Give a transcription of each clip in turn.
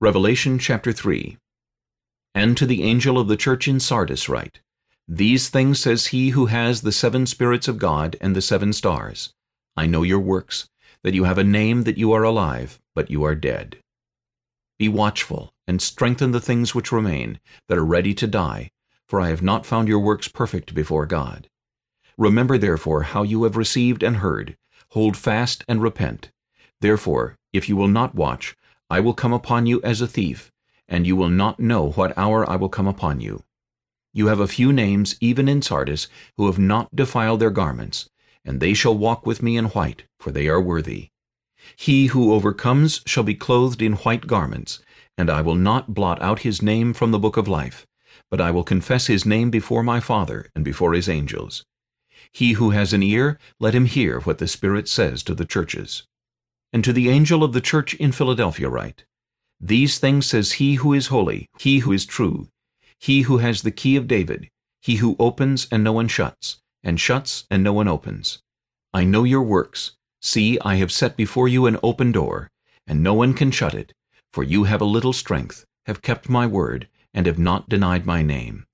Revelation chapter 3 And to the angel of the church in Sardis write, These things says he who has the seven spirits of God and the seven stars. I know your works, that you have a name that you are alive, but you are dead. Be watchful, and strengthen the things which remain, that are ready to die, for I have not found your works perfect before God. Remember therefore how you have received and heard, hold fast and repent. Therefore, if you will not watch, I will come upon you as a thief, and you will not know what hour I will come upon you. You have a few names even in Sardis who have not defiled their garments, and they shall walk with me in white, for they are worthy. He who overcomes shall be clothed in white garments, and I will not blot out his name from the book of life, but I will confess his name before my Father and before his angels. He who has an ear, let him hear what the Spirit says to the churches. And to the angel of the church in Philadelphia write, These things says he who is holy, he who is true, he who has the key of David, he who opens and no one shuts, and shuts and no one opens. I know your works. See, I have set before you an open door, and no one can shut it, for you have a little strength, have kept my word, and have not denied my name.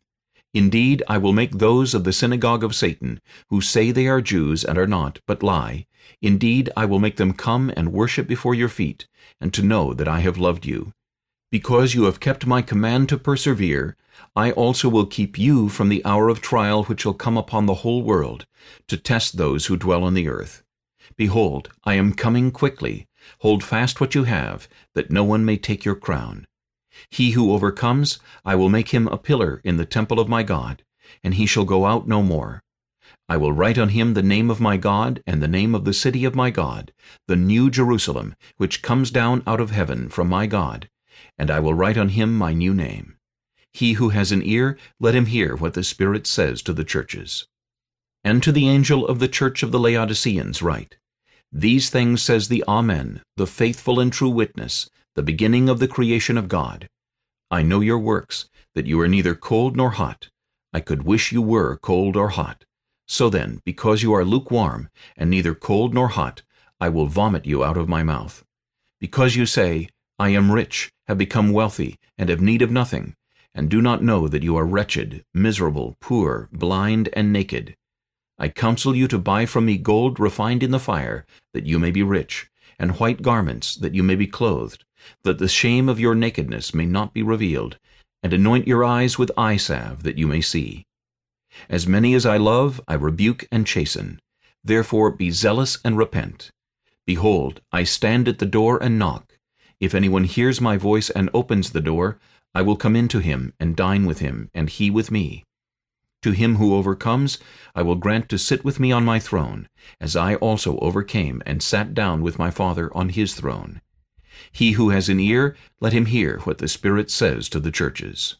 Indeed, I will make those of the synagogue of Satan, who say they are Jews and are not, but lie, indeed I will make them come and worship before your feet, and to know that I have loved you. Because you have kept my command to persevere, I also will keep you from the hour of trial which shall come upon the whole world, to test those who dwell on the earth. Behold, I am coming quickly. Hold fast what you have, that no one may take your crown. He who overcomes, I will make him a pillar in the temple of my God, and he shall go out no more. I will write on him the name of my God and the name of the city of my God, the new Jerusalem, which comes down out of heaven from my God, and I will write on him my new name. He who has an ear, let him hear what the Spirit says to the churches. And to the angel of the church of the Laodiceans write, These things says the Amen, the faithful and true witness, the beginning of the creation of God. I know your works, that you are neither cold nor hot. I could wish you were cold or hot. So then, because you are lukewarm, and neither cold nor hot, I will vomit you out of my mouth. Because you say, I am rich, have become wealthy, and have need of nothing, and do not know that you are wretched, miserable, poor, blind, and naked. I counsel you to buy from me gold refined in the fire, that you may be rich, and white garments, that you may be clothed, that the shame of your nakedness may not be revealed, and anoint your eyes with eye salve, that you may see. As many as I love, I rebuke and chasten. Therefore be zealous and repent. Behold, I stand at the door and knock. If anyone hears my voice and opens the door, I will come in to him and dine with him, and he with me. To him who overcomes, I will grant to sit with me on my throne, as I also overcame and sat down with my Father on his throne. He who has an ear, let him hear what the Spirit says to the churches.